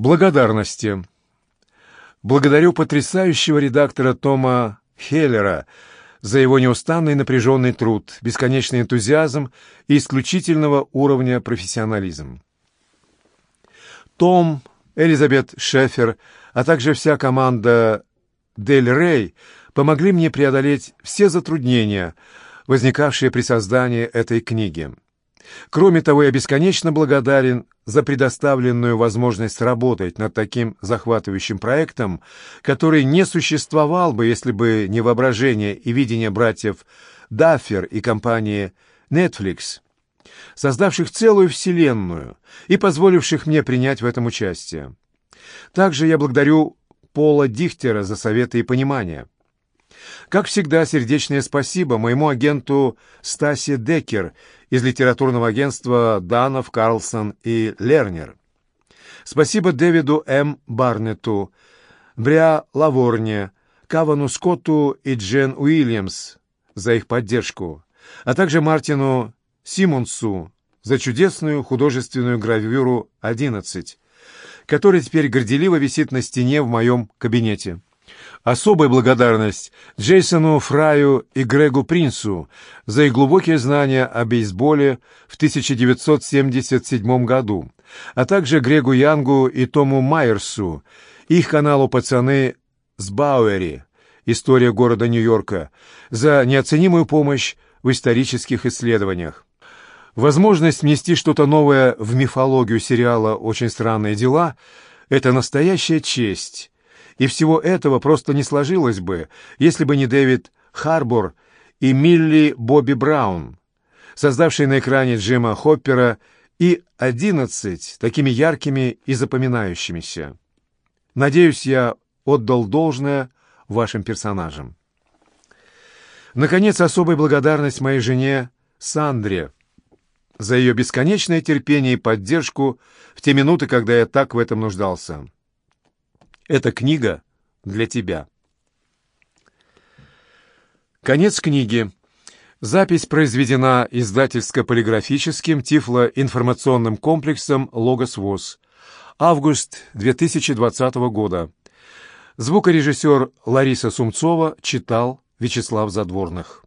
Благодарности. Благодарю потрясающего редактора Тома Хеллера за его неустанный напряженный труд, бесконечный энтузиазм и исключительного уровня профессионализм. Том, Элизабет Шефер, а также вся команда Дель Рей помогли мне преодолеть все затруднения, возникавшие при создании этой книги. Кроме того, я бесконечно благодарен за предоставленную возможность работать над таким захватывающим проектом, который не существовал бы, если бы не воображение и видение братьев Даффер и компании Netflix, создавших целую вселенную и позволивших мне принять в этом участие. Также я благодарю Пола Дихтера за советы и понимание. Как всегда, сердечное спасибо моему агенту Стасе Деккер из литературного агентства Данов, Карлсон и Лернер. Спасибо Дэвиду М. Барнетту, Бриа Лаворне, Кавану Скотту и Джен Уильямс за их поддержку, а также Мартину Симонсу за чудесную художественную гравюру «11», которая теперь горделиво висит на стене в моем кабинете. Особая благодарность Джейсону Фраю и Грегу Принсу за их глубокие знания о бейсболе в 1977 году, а также Грегу Янгу и Тому Майерсу, их каналу «Пацаны» с Бауэри, история города Нью-Йорка, за неоценимую помощь в исторических исследованиях. Возможность внести что-то новое в мифологию сериала «Очень странные дела» — это настоящая честь, и всего этого просто не сложилось бы, если бы не Дэвид Харбор и Милли Бобби Браун, создавшие на экране Джима Хоппера и одиннадцать такими яркими и запоминающимися. Надеюсь, я отдал должное вашим персонажам. Наконец, особая благодарность моей жене Сандре за ее бесконечное терпение и поддержку в те минуты, когда я так в этом нуждался. Эта книга для тебя. Конец книги. Запись произведена издательско-полиграфическим тифлоинформационным комплексом «Логос ВОЗ». Август 2020 года. Звукорежиссер Лариса Сумцова читал Вячеслав Задворных.